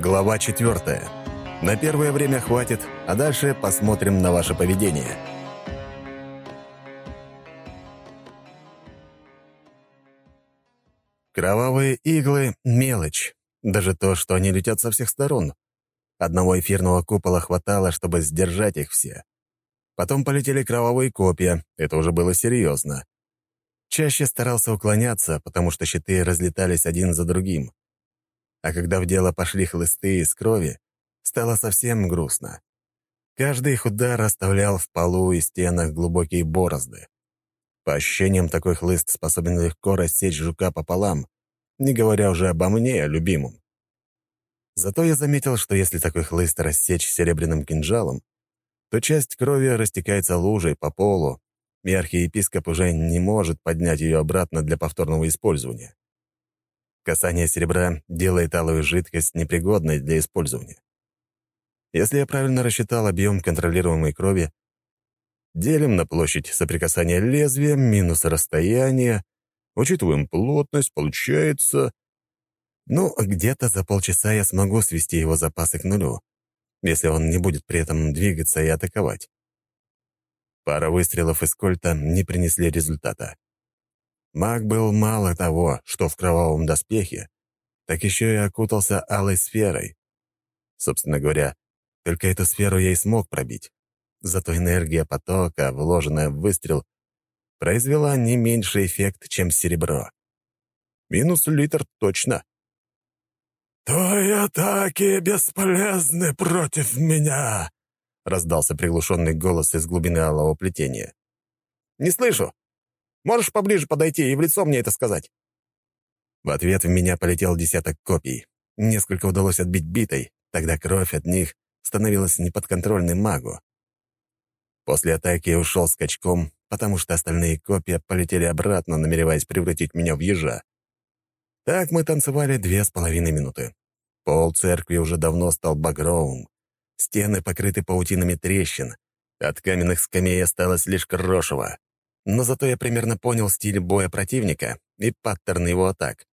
Глава 4. На первое время хватит, а дальше посмотрим на ваше поведение. Кровавые иглы — мелочь. Даже то, что они летят со всех сторон. Одного эфирного купола хватало, чтобы сдержать их все. Потом полетели кровавые копья, это уже было серьезно. Чаще старался уклоняться, потому что щиты разлетались один за другим. А когда в дело пошли хлысты из крови, стало совсем грустно. Каждый их удар оставлял в полу и стенах глубокие борозды. По ощущениям, такой хлыст способен легко рассечь жука пополам, не говоря уже обо мне, любимом. Зато я заметил, что если такой хлыст рассечь серебряным кинжалом, то часть крови растекается лужей по полу, и архиепископ уже не может поднять ее обратно для повторного использования. Касание серебра делает алую жидкость непригодной для использования. Если я правильно рассчитал объем контролируемой крови, делим на площадь соприкасания лезвия минус расстояние, учитываем плотность, получается... Ну, где-то за полчаса я смогу свести его запасы к нулю, если он не будет при этом двигаться и атаковать. Пара выстрелов из кольта не принесли результата. Маг был мало того, что в кровавом доспехе, так еще и окутался алой сферой. Собственно говоря, только эту сферу я и смог пробить. Зато энергия потока, вложенная в выстрел, произвела не меньший эффект, чем серебро. Минус литр точно. «Твои атаки бесполезны против меня!» — раздался приглушенный голос из глубины алого плетения. «Не слышу!» Можешь поближе подойти и в лицо мне это сказать?» В ответ в меня полетел десяток копий. Несколько удалось отбить битой, тогда кровь от них становилась неподконтрольной магу. После атаки я ушел скачком, потому что остальные копья полетели обратно, намереваясь превратить меня в ежа. Так мы танцевали две с половиной минуты. Пол церкви уже давно стал багровым. Стены покрыты паутинами трещин. От каменных скамей осталось лишь крошево но зато я примерно понял стиль боя противника и паттерн его атак.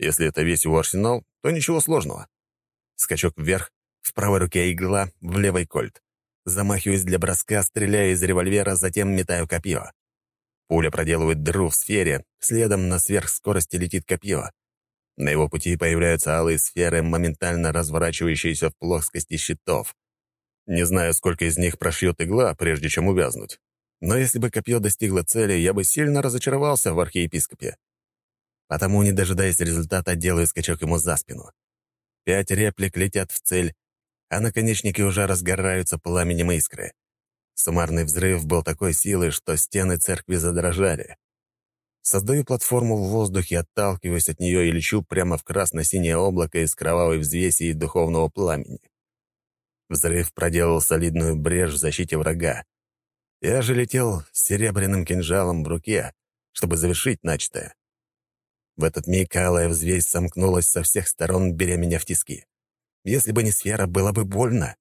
Если это весь его арсенал, то ничего сложного. Скачок вверх, в правой руке игла, в левой кольт. Замахиваюсь для броска, стреляю из револьвера, затем метаю копье. Пуля проделывает дыру в сфере, следом на сверхскорости летит копье. На его пути появляются алые сферы, моментально разворачивающиеся в плоскости щитов. Не знаю, сколько из них прошьет игла, прежде чем увязнуть. Но если бы копье достигло цели, я бы сильно разочаровался в архиепископе. Потому, не дожидаясь результата, делаю скачок ему за спину. Пять реплик летят в цель, а наконечники уже разгораются пламенем искры. Суммарный взрыв был такой силы, что стены церкви задрожали. Создаю платформу в воздухе, отталкиваюсь от нее и лечу прямо в красно-синее облако из кровавой взвеси и духовного пламени. Взрыв проделал солидную брешь в защите врага. Я же летел с серебряным кинжалом в руке, чтобы завершить начатое. В этот миг алая взвесь сомкнулась со всех сторон, беря меня в тиски. Если бы не сфера, было бы больно.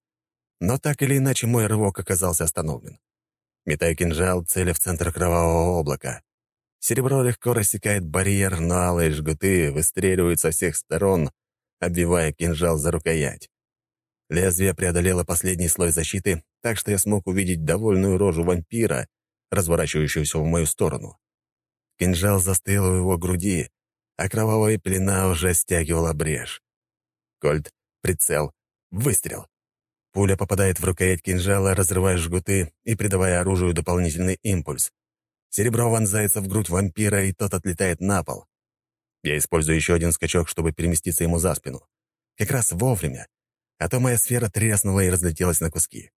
Но так или иначе мой рывок оказался остановлен. Метаю кинжал, целя в центр кровавого облака. Серебро легко рассекает барьер, но алые жгуты выстреливают со всех сторон, обвивая кинжал за рукоять. Лезвие преодолело последний слой защиты, так что я смог увидеть довольную рожу вампира, разворачивающуюся в мою сторону. Кинжал застыл у его груди, а кровавая пелена уже стягивала брешь. Кольт, прицел, выстрел. Пуля попадает в рукоять кинжала, разрывая жгуты и придавая оружию дополнительный импульс. Серебро вонзается в грудь вампира, и тот отлетает на пол. Я использую еще один скачок, чтобы переместиться ему за спину. Как раз вовремя, а то моя сфера треснула и разлетелась на куски.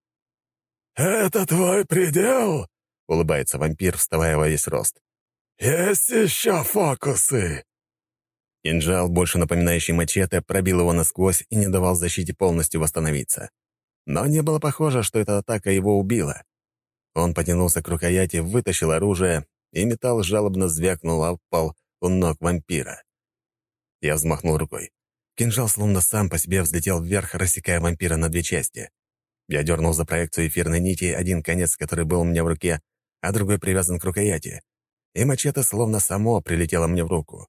«Это твой предел?» — улыбается вампир, вставая во весь рост. «Есть еще фокусы!» Кинжал, больше напоминающий мачете, пробил его насквозь и не давал защите полностью восстановиться. Но не было похоже, что эта атака его убила. Он потянулся к рукояти, вытащил оружие, и металл жалобно звякнул об пол у ног вампира. Я взмахнул рукой. Кинжал словно сам по себе взлетел вверх, рассекая вампира на две части. Я дернул за проекцию эфирной нити, один конец, который был у меня в руке, а другой привязан к рукояти. И мачете словно само прилетело мне в руку.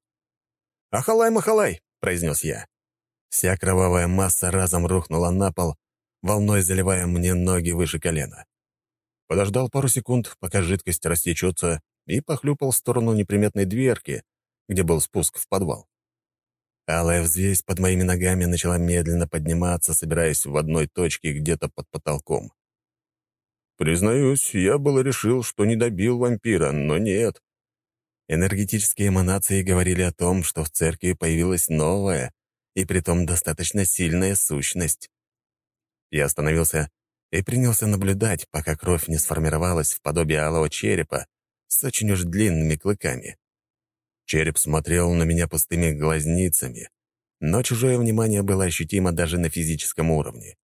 «Ахалай-махалай!» — произнес я. Вся кровавая масса разом рухнула на пол, волной заливая мне ноги выше колена. Подождал пару секунд, пока жидкость растечется, и похлюпал в сторону неприметной дверки, где был спуск в подвал. Алая взвесь под моими ногами начала медленно подниматься, собираясь в одной точке где-то под потолком. Признаюсь, я было решил, что не добил вампира, но нет. Энергетические эманации говорили о том, что в церкви появилась новая, и притом достаточно сильная сущность. Я остановился и принялся наблюдать, пока кровь не сформировалась в подобие алого черепа с очень уж длинными клыками. Череп смотрел на меня пустыми глазницами, но чужое внимание было ощутимо даже на физическом уровне.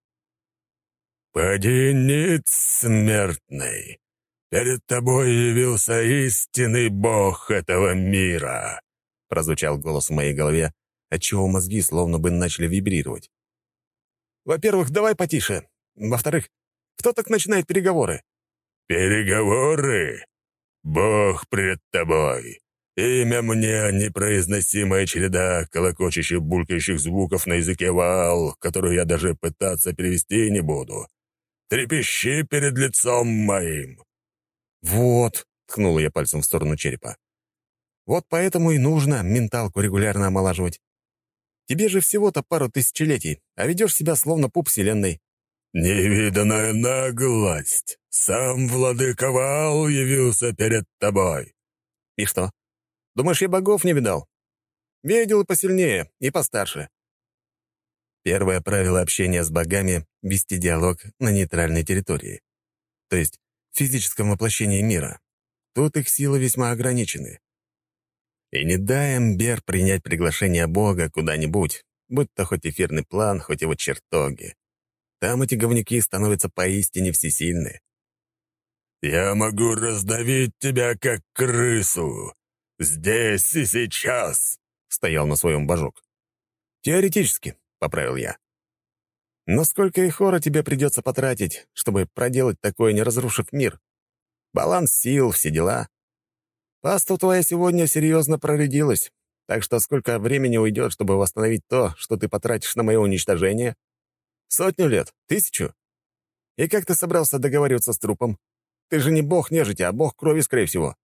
«Поди смертный! Перед тобой явился истинный бог этого мира!» прозвучал голос в моей голове, отчего мозги словно бы начали вибрировать. «Во-первых, давай потише. Во-вторых, кто так начинает переговоры?» «Переговоры? Бог пред тобой. Имя мне непроизносимая череда колокочущих булькающих звуков на языке ваал, которую я даже пытаться перевести не буду. Трепещи перед лицом моим!» «Вот», — ткнул я пальцем в сторону черепа. «Вот поэтому и нужно менталку регулярно омолаживать. Тебе же всего-то пару тысячелетий, а ведешь себя словно пуп вселенной». «Невиданная наглость! Сам владыка Ваал явился перед тобой!» «И что? Думаешь, я богов не видал? Видел посильнее, и постарше. Первое правило общения с богами — вести диалог на нейтральной территории, то есть в физическом воплощении мира. Тут их силы весьма ограничены. И не дай Эмбер принять приглашение Бога куда-нибудь, будь то хоть эфирный план, хоть его чертоги. Там эти говнюки становятся поистине всесильны. «Я могу раздавить тебя, как крысу, «Здесь и сейчас!» — стоял на своем божок. «Теоретически», — поправил я. «Но сколько ихора тебе придется потратить, чтобы проделать такое, не разрушив мир? Баланс сил, все дела. Паста твоя сегодня серьезно проредилась, так что сколько времени уйдет, чтобы восстановить то, что ты потратишь на мое уничтожение? Сотню лет? Тысячу? И как ты собрался договариваться с трупом? Ты же не бог нежити, а бог крови, скорее всего.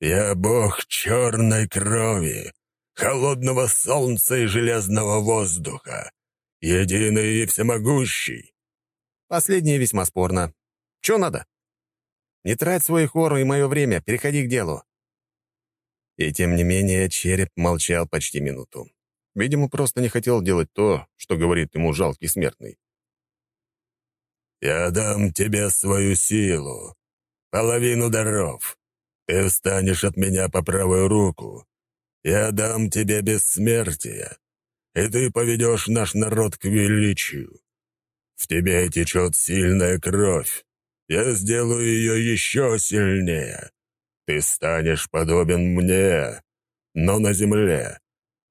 «Я бог черной крови, холодного солнца и железного воздуха, единый и всемогущий». Последнее весьма спорно. Че надо? Не трать свой хор и мое время, переходи к делу. И тем не менее череп молчал почти минуту. Видимо, просто не хотел делать то, что говорит ему жалкий смертный. «Я дам тебе свою силу, половину даров, ты встанешь от меня по правую руку. Я дам тебе бессмертие, и ты поведешь наш народ к величию. В тебе течет сильная кровь. Я сделаю ее еще сильнее. Ты станешь подобен мне, но на земле,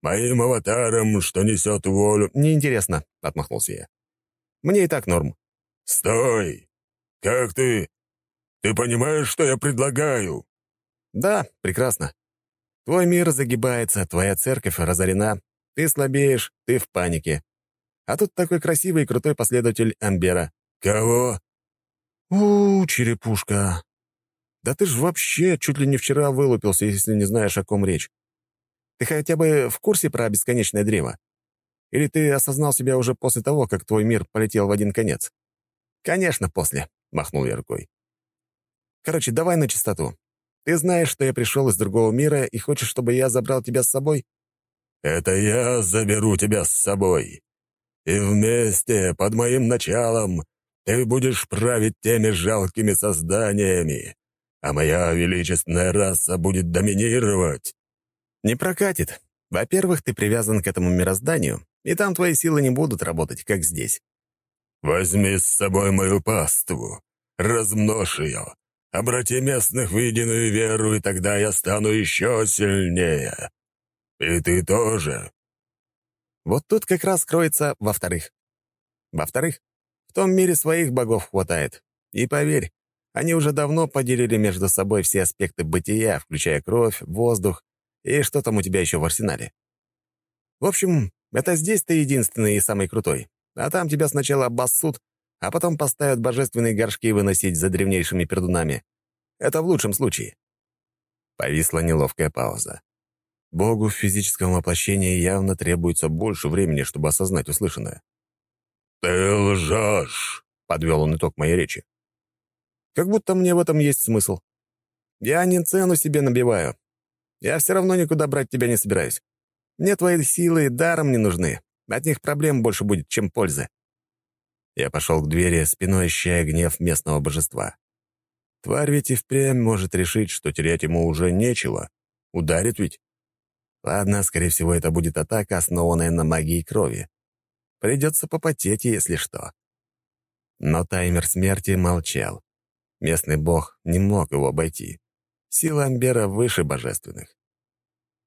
моим аватаром, что несет волю...» «Неинтересно», — отмахнулся я. «Мне и так норм». «Стой! Как ты... Ты понимаешь, что я предлагаю?» «Да, прекрасно. Твой мир загибается, твоя церковь разорена, ты слабеешь, ты в панике. А тут такой красивый и крутой последователь Амбера». «Кого?» у, черепушка. Да ты ж вообще чуть ли не вчера вылупился, если не знаешь, о ком речь. Ты хотя бы в курсе про бесконечное древо? Или ты осознал себя уже после того, как твой мир полетел в один конец?» «Конечно, после», — махнул я рукой. «Короче, давай на чистоту. Ты знаешь, что я пришел из другого мира и хочешь, чтобы я забрал тебя с собой?» «Это я заберу тебя с собой. И вместе, под моим началом, ты будешь править теми жалкими созданиями, а моя величественная раса будет доминировать». «Не прокатит. Во-первых, ты привязан к этому мирозданию, и там твои силы не будут работать, как здесь». «Возьми с собой мою паству, размножь ее, Обрати местных в единую веру, и тогда я стану еще сильнее. И ты тоже». Вот тут как раз кроется во-вторых. Во-вторых, в том мире своих богов хватает. И поверь, они уже давно поделили между собой все аспекты бытия, включая кровь, воздух и что там у тебя еще в арсенале. В общем, Это здесь ты единственный и самый крутой. А там тебя сначала обоссут, а потом поставят божественные горшки выносить за древнейшими пердунами. Это в лучшем случае». Повисла неловкая пауза. Богу в физическом воплощении явно требуется больше времени, чтобы осознать услышанное. «Ты лжешь!» — подвел он итог моей речи. «Как будто мне в этом есть смысл. Я не цену себе набиваю. Я все равно никуда брать тебя не собираюсь. Мне твои силы даром не нужны. От них проблем больше будет, чем пользы». Я пошел к двери, спиной ощущая гнев местного божества. Тварь ведь и впрямь может решить, что терять ему уже нечего. Ударит ведь. Ладно, скорее всего, это будет атака, основанная на магии крови. Придется попотеть, если что. Но таймер смерти молчал. Местный бог не мог его обойти. Сила Амбера выше божественных.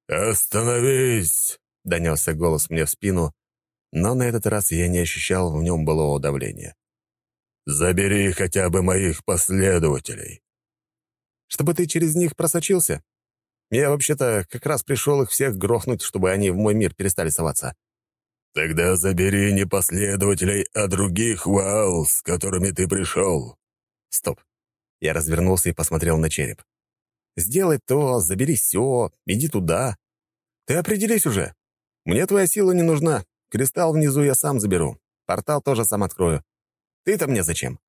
«Остановись!» — донесся голос мне в спину, но на этот раз я не ощущал в нем былого давления. «Забери хотя бы моих последователей». «Чтобы ты через них просочился? Я вообще-то как раз пришел их всех грохнуть, чтобы они в мой мир перестали соваться». «Тогда забери не последователей, а других ваал, с которыми ты пришел». «Стоп». Я развернулся и посмотрел на череп. «Сделай то, забери все, иди туда. Ты определись уже. Мне твоя сила не нужна. Кристалл внизу я сам заберу. Портал тоже сам открою. Ты-то мне зачем?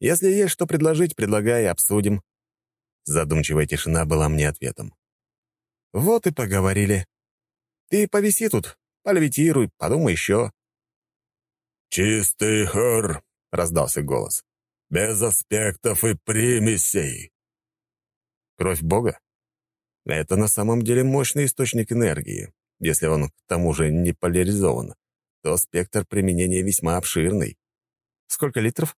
Если есть что предложить, предлагай обсудим». Задумчивая тишина была мне ответом. «Вот и поговорили. Ты повиси тут, полевитируй, подумай еще». «Чистый хор», — раздался голос, — «без аспектов и примесей». «Кровь Бога? Это на самом деле мощный источник энергии. Если он к тому же не поляризован, то спектр применения весьма обширный. Сколько литров?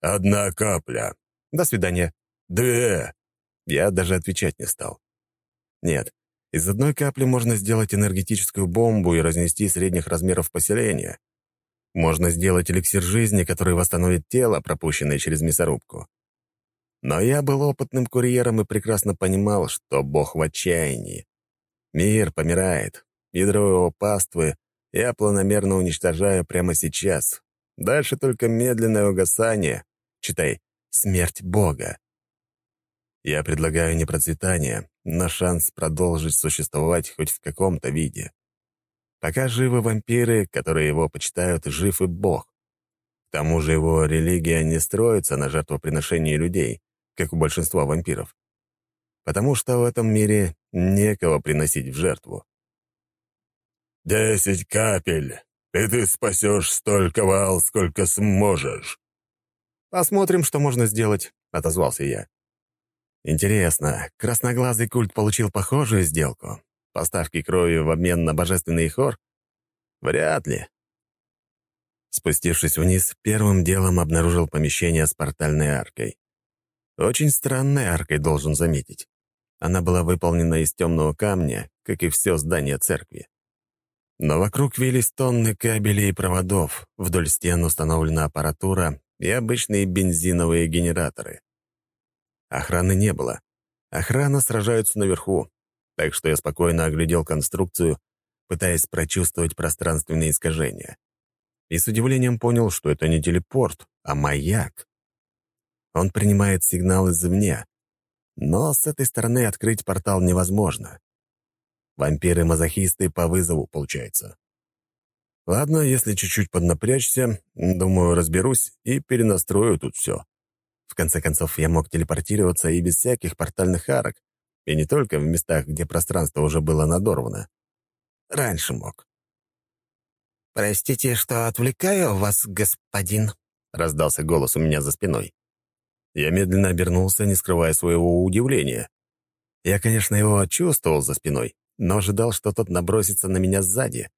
Одна капля. До свидания. Две. Я даже отвечать не стал. Нет, из одной капли можно сделать энергетическую бомбу и разнести средних размеров поселения. Можно сделать эликсир жизни, который восстановит тело, пропущенное через мясорубку. Но я был опытным курьером и прекрасно понимал, что Бог в отчаянии. Мир помирает, Ядро его паствы я планомерно уничтожаю прямо сейчас. Дальше только медленное угасание, читай, смерть Бога. Я предлагаю не процветание, но шанс продолжить существовать хоть в каком-то виде. Пока живы вампиры, которые его почитают, жив и Бог. К тому же его религия не строится на жертвоприношении людей, как у большинства вампиров. Потому что в этом мире некого приносить в жертву. «Десять капель, и ты спасешь столько вал, сколько сможешь». «Посмотрим, что можно сделать», — отозвался я. «Интересно, красноглазый культ получил похожую сделку? Поставки крови в обмен на божественный хор? Вряд ли». Спустившись вниз, первым делом обнаружил помещение с портальной аркой. Очень странной аркой, должен заметить. Она была выполнена из темного камня, как и все здание церкви. Но вокруг вились тонны кабелей и проводов, вдоль стен установлена аппаратура и обычные бензиновые генераторы. Охраны не было. Охрана сражаются наверху, так что я спокойно оглядел конструкцию, пытаясь прочувствовать пространственные искажения. И с удивлением понял, что это не телепорт, а маяк. Он принимает сигнал извне, но с этой стороны открыть портал невозможно. Вампиры-мазохисты по вызову, получается. Ладно, если чуть-чуть поднапрячься, думаю, разберусь и перенастрою тут все. В конце концов, я мог телепортироваться и без всяких портальных арок, и не только в местах, где пространство уже было надорвано. Раньше мог. «Простите, что отвлекаю вас, господин», — раздался голос у меня за спиной. Я медленно обернулся, не скрывая своего удивления. Я, конечно, его чувствовал за спиной, но ожидал, что тот набросится на меня сзади.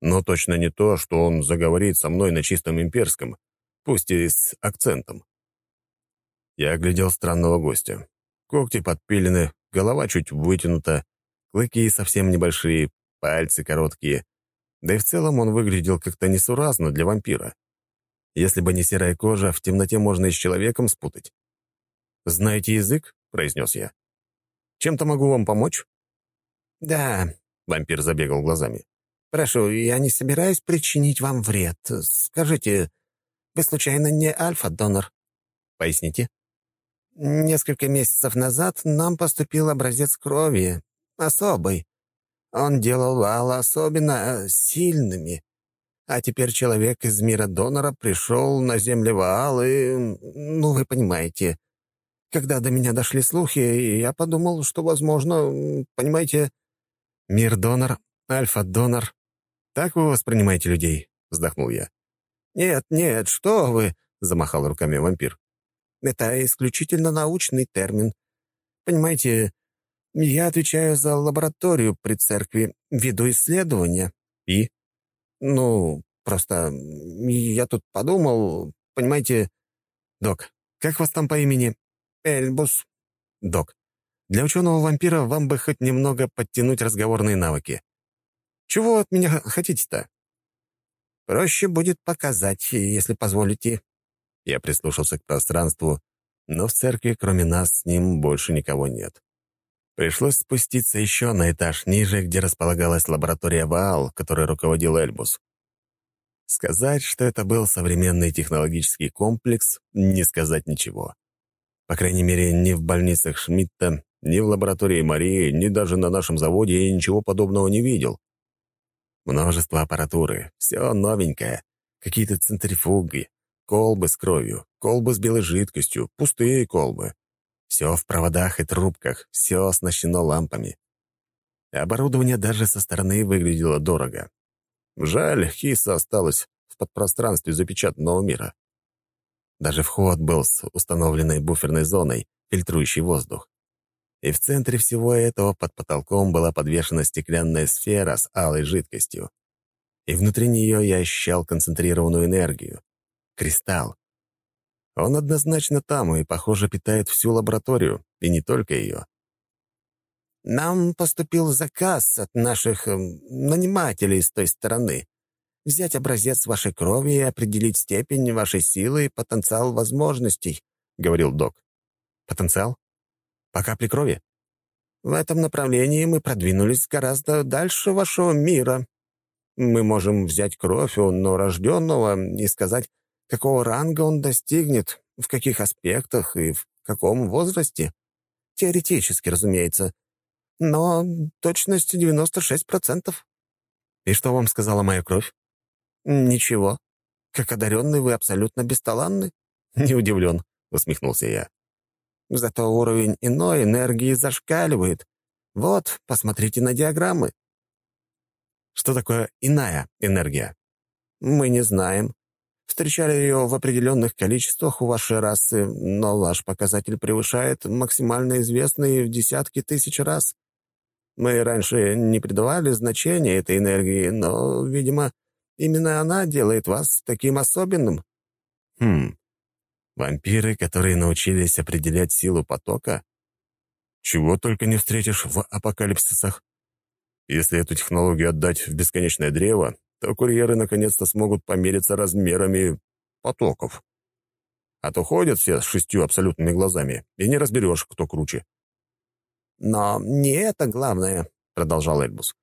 Но точно не то, что он заговорит со мной на чистом имперском, пусть и с акцентом. Я оглядел странного гостя. Когти подпилены, голова чуть вытянута, клыки совсем небольшие, пальцы короткие. Да и в целом он выглядел как-то несуразно для вампира. Если бы не серая кожа, в темноте можно и с человеком спутать. «Знаете язык?» — произнес я. «Чем-то могу вам помочь?» «Да», — вампир забегал глазами. Прошу, я не собираюсь причинить вам вред. Скажите, вы случайно не альфа-донор?» «Поясните?» «Несколько месяцев назад нам поступил образец крови. Особый. Он делал вал особенно э, сильными. А теперь человек из мира донора пришел на землю Ваал и... Ну, вы понимаете. Когда до меня дошли слухи, я подумал, что, возможно, понимаете... Мир-донор, альфа-донор. Так вы воспринимаете людей?» — вздохнул я. «Нет, нет, что вы!» — замахал руками вампир. «Это исключительно научный термин. Понимаете, я отвечаю за лабораторию при церкви, веду исследования». «И?» «Ну, просто я тут подумал, понимаете...» «Док, как вас там по имени?» «Эльбус». «Док, для ученого-вампира вам бы хоть немного подтянуть разговорные навыки. Чего от меня хотите-то?» «Проще будет показать, если позволите». Я прислушался к пространству, но в церкви, кроме нас, с ним больше никого нет. Пришлось спуститься еще на этаж ниже, где располагалась лаборатория Ваал, которой руководил Эльбус. Сказать, что это был современный технологический комплекс, не сказать ничего. По крайней мере, ни в больницах Шмидта, ни в лаборатории Марии, ни даже на нашем заводе я ничего подобного не видел. Множество аппаратуры, все новенькое, какие-то центрифуги, колбы с кровью, колбы с белой жидкостью, пустые колбы. Все в проводах и трубках, все оснащено лампами. Оборудование даже со стороны выглядело дорого. Жаль, Хиса осталась в подпространстве запечатанного мира. Даже вход был с установленной буферной зоной, фильтрующей воздух. И в центре всего этого под потолком была подвешена стеклянная сфера с алой жидкостью. И внутри нее я ощущал концентрированную энергию. Кристалл, он однозначно там и, похоже, питает всю лабораторию, и не только ее. «Нам поступил заказ от наших э, нанимателей с той стороны. Взять образец вашей крови и определить степень вашей силы и потенциал возможностей», — говорил док. «Потенциал? По капле крови?» «В этом направлении мы продвинулись гораздо дальше вашего мира. Мы можем взять кровь у новорожденного и сказать, какого ранга он достигнет, в каких аспектах и в каком возрасте. Теоретически, разумеется. Но точность 96%. И что вам сказала моя кровь? Ничего. Как одаренный вы абсолютно бесталанны. Не удивлен, усмехнулся я. Зато уровень иной энергии зашкаливает. Вот, посмотрите на диаграммы. Что такое иная энергия? Мы не знаем. Встречали ее в определенных количествах у вашей расы, но ваш показатель превышает максимально известный в десятки тысяч раз. Мы раньше не придавали значения этой энергии, но, видимо, именно она делает вас таким особенным». «Хм, вампиры, которые научились определять силу потока? Чего только не встретишь в апокалипсисах. Если эту технологию отдать в бесконечное древо, то курьеры наконец-то смогут помериться размерами потоков. А то ходят все с шестью абсолютными глазами, и не разберешь, кто круче. «Но не это главное», — продолжал Эльбус.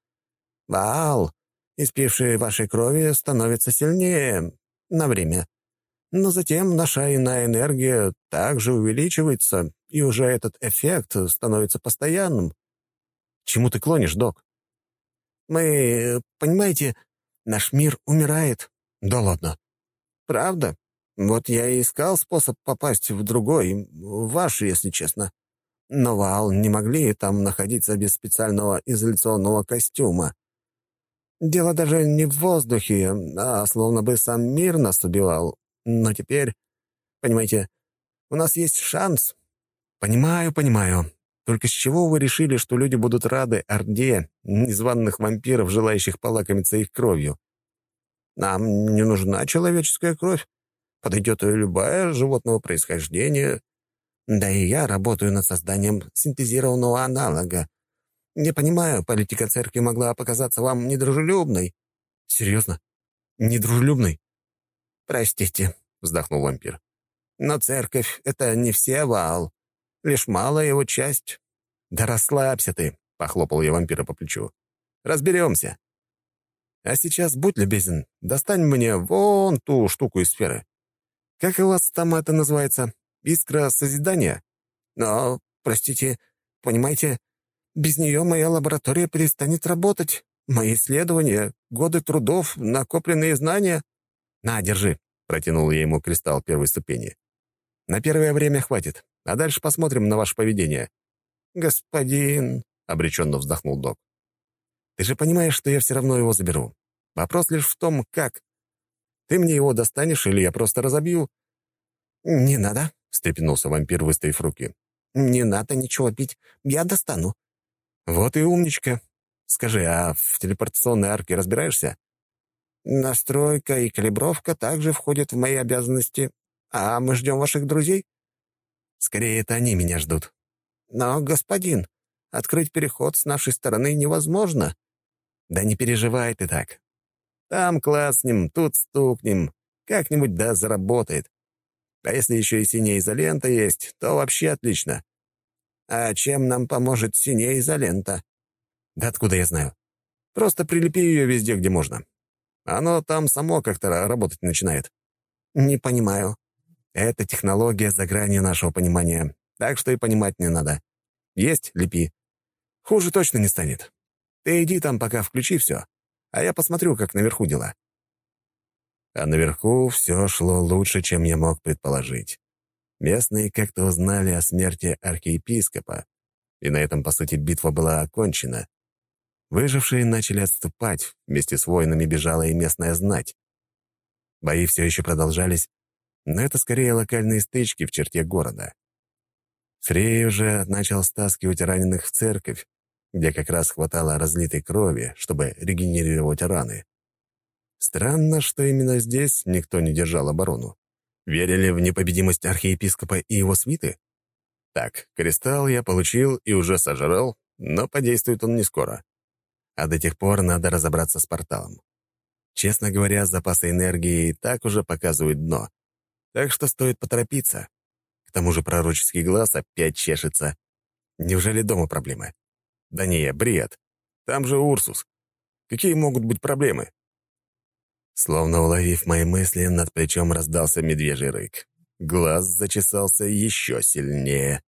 «Ваал, испивший вашей крови, становится сильнее на время. Но затем наша иная энергия также увеличивается, и уже этот эффект становится постоянным». «Чему ты клонишь, док?» «Мы, понимаете, Наш мир умирает». «Да ладно». «Правда? Вот я и искал способ попасть в другой, ваш, если честно. Но Ваал не могли там находиться без специального изоляционного костюма. Дело даже не в воздухе, а словно бы сам мир нас убивал. Но теперь, понимаете, у нас есть шанс». «Понимаю, понимаю. Только с чего вы решили, что люди будут рады орде незваных вампиров, желающих полакомиться их кровью? Нам не нужна человеческая кровь. Подойдет любая животного происхождения. Да и я работаю над созданием синтезированного аналога. Не понимаю, политика церкви могла показаться вам недружелюбной. Серьезно? Недружелюбной? Простите, вздохнул вампир. Но церковь — это не все вал лишь малая его часть. «Да расслабься ты», — похлопал я вампира по плечу. «Разберемся». А сейчас будь любезен, достань мне вон ту штуку из сферы. Как у вас там это называется? Искра созидания? Но, простите, понимаете, без нее моя лаборатория перестанет работать. Мои исследования, годы трудов, накопленные знания. На, держи, протянул я ему кристалл первой ступени. На первое время хватит, а дальше посмотрим на ваше поведение. Господин, обреченно вздохнул док. Ты же понимаешь, что я все равно его заберу. Вопрос лишь в том, как. Ты мне его достанешь, или я просто разобью?» «Не надо», — встрепенулся вампир, выставив руки. «Не надо ничего пить. Я достану». «Вот и умничка. Скажи, а в телепортационной арке разбираешься?» «Настройка и калибровка также входят в мои обязанности. А мы ждем ваших друзей?» «Скорее, это они меня ждут». «Но, господин, Открыть переход с нашей стороны невозможно». «Да не переживай ты так. Там класснем, тут стукнем. Как-нибудь да заработает. А если еще и синяя изолента есть, то вообще отлично». «А чем нам поможет синяя изолента?» «Да откуда я знаю? Просто прилепи ее везде, где можно. Оно там само как-то работать начинает». «Не понимаю». «Это технология за гранью нашего понимания, так что и понимать не надо. Есть — лепи. Хуже точно не станет. Ты иди там пока включи все, а я посмотрю, как наверху дела». А наверху все шло лучше, чем я мог предположить. Местные как-то узнали о смерти архиепископа, и на этом, по сути, битва была окончена. Выжившие начали отступать, вместе с воинами бежала и местная знать. Бои все еще продолжались, но это скорее локальные стычки в черте города. Фрей уже начал стаскивать раненых в церковь, где как раз хватало разлитой крови, чтобы регенерировать раны. Странно, что именно здесь никто не держал оборону. Верили в непобедимость архиепископа и его свиты? Так, кристалл я получил и уже сожрал, но подействует он не скоро. А до тех пор надо разобраться с порталом. Честно говоря, запасы энергии и так уже показывают дно. Так что стоит поторопиться. К тому же пророческий глаз опять чешется. Неужели дома проблемы? Да не, бред. Там же Урсус. Какие могут быть проблемы? Словно уловив мои мысли, над плечом раздался медвежий рык. Глаз зачесался еще сильнее.